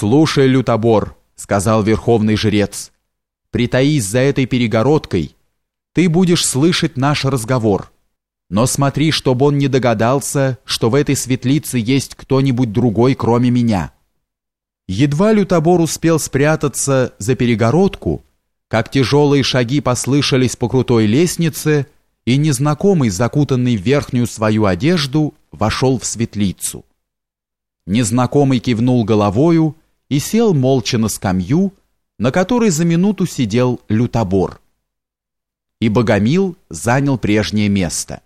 «Слушай, лютобор», — сказал верховный жрец, — «притаись за этой перегородкой, ты будешь слышать наш разговор. Но смотри, чтобы он не догадался, что в этой светлице есть кто-нибудь другой, кроме меня». Едва лютобор успел спрятаться за перегородку, как тяжелые шаги послышались по крутой лестнице, и незнакомый, закутанный в верхнюю свою одежду, вошел в светлицу. Незнакомый кивнул головою и сел молча на скамью, на которой за минуту сидел лютобор. И Богомил занял прежнее место.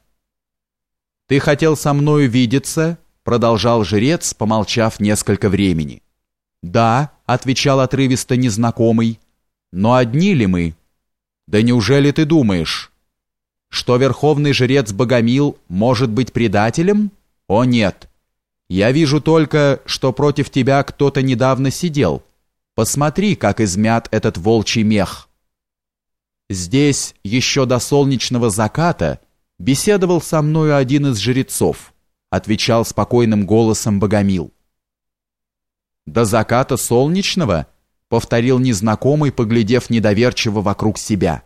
«Ты хотел со мною видеться?» продолжал жрец, помолчав несколько времени. «Да», — отвечал отрывисто незнакомый, — «но одни ли мы?» «Да неужели ты думаешь, что верховный жрец Богомил может быть предателем? О нет!» Я вижу только, что против тебя кто-то недавно сидел. Посмотри, как измят этот волчий мех. Здесь еще до солнечного заката беседовал со мною один из жрецов, отвечал спокойным голосом Богомил. До заката солнечного, повторил незнакомый, поглядев недоверчиво вокруг себя.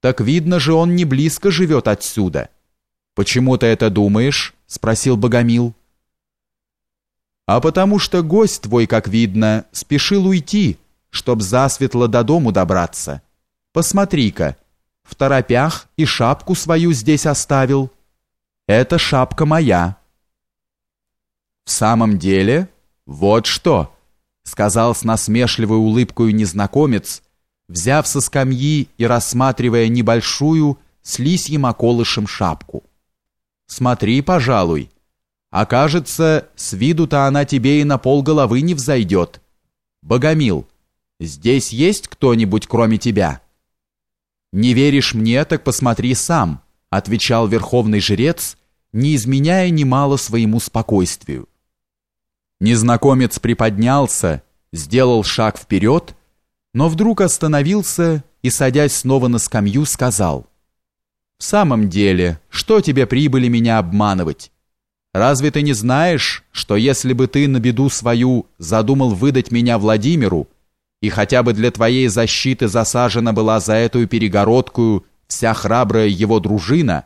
Так видно же, он не близко живет отсюда. Почему ты это думаешь? спросил Богомил а потому что гость твой, как видно, спешил уйти, чтоб засветло до дому добраться. Посмотри-ка, в торопях и шапку свою здесь оставил. Это шапка моя. В самом деле, вот что, сказал с насмешливой улыбкой незнакомец, взяв со скамьи и рассматривая небольшую с лисьим околышем шапку. Смотри, пожалуй, а кажется, с виду-то она тебе и на пол головы не взойдет. Богомил, здесь есть кто-нибудь, кроме тебя? Не веришь мне, так посмотри сам, отвечал верховный жрец, не изменяя немало своему спокойствию. Незнакомец приподнялся, сделал шаг вперед, но вдруг остановился и, садясь снова на скамью, сказал, «В самом деле, что тебе прибыли меня обманывать? Разве ты не знаешь, что если бы ты на беду свою задумал выдать меня Владимиру, и хотя бы для твоей защиты засажена была за эту перегородку вся храбрая его дружина,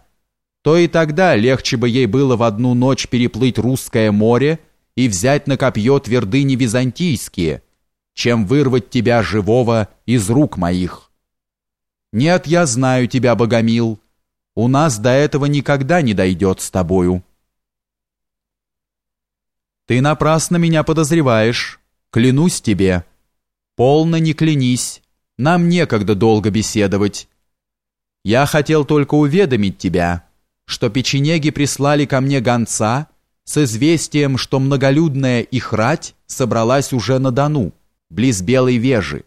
то и тогда легче бы ей было в одну ночь переплыть русское море и взять на копье твердыни византийские, чем вырвать тебя живого из рук моих. Нет, я знаю тебя, Богомил, у нас до этого никогда не дойдет с тобою». Ты напрасно меня подозреваешь. Клянусь тебе. Полно не клянись. Нам некогда долго беседовать. Я хотел только уведомить тебя, что печенеги прислали ко мне гонца с известием, что многолюдная их рать собралась уже на Дону, близ Белой Вежи,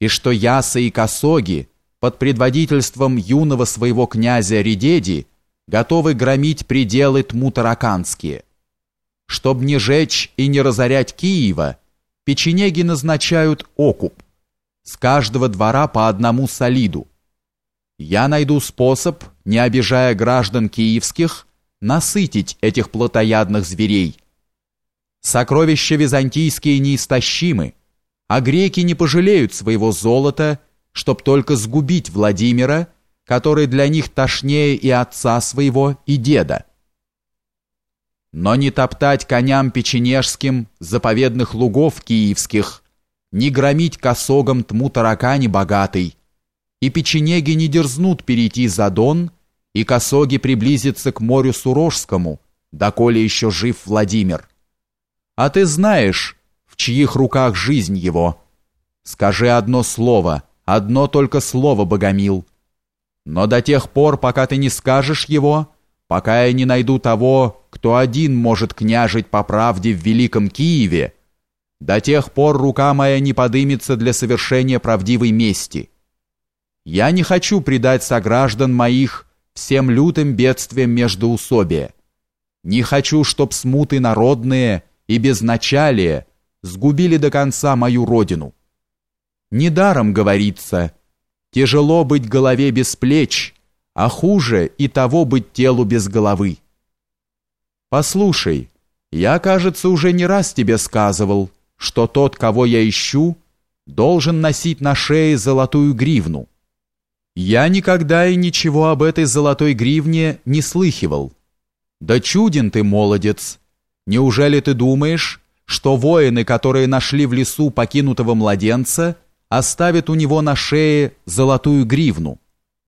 и что Яса и Косоги под предводительством юного своего князя Редеди готовы громить пределы Тмутараканские. Чтоб не жечь и не разорять Киева, печенеги назначают окуп. С каждого двора по одному солиду. Я найду способ, не обижая граждан киевских, насытить этих плотоядных зверей. Сокровища византийские неистощимы, а греки не пожалеют своего золота, чтоб только сгубить Владимира, который для них тошнее и отца своего, и деда но не топтать коням печенежским заповедных лугов киевских, не громить косогом тму таракани богатый, и печенеги не дерзнут перейти за Дон, и косоги приблизятся к морю Сурожскому, доколе еще жив Владимир. А ты знаешь, в чьих руках жизнь его. Скажи одно слово, одно только слово, Богомил. Но до тех пор, пока ты не скажешь его, пока я не найду того, кто один может княжить по правде в Великом Киеве, до тех пор рука моя не подымется для совершения правдивой мести. Я не хочу предать сограждан моих всем лютым бедствиям междоусобия. Не хочу, чтоб смуты народные и безначалие сгубили до конца мою родину. Недаром говорится, тяжело быть голове без плеч, а хуже и того быть телу без головы. Послушай, я, кажется, уже не раз тебе сказывал, что тот, кого я ищу, должен носить на шее золотую гривну. Я никогда и ничего об этой золотой гривне не слыхивал. Да чуден ты, молодец! Неужели ты думаешь, что воины, которые нашли в лесу покинутого младенца, оставят у него на шее золотую гривну?»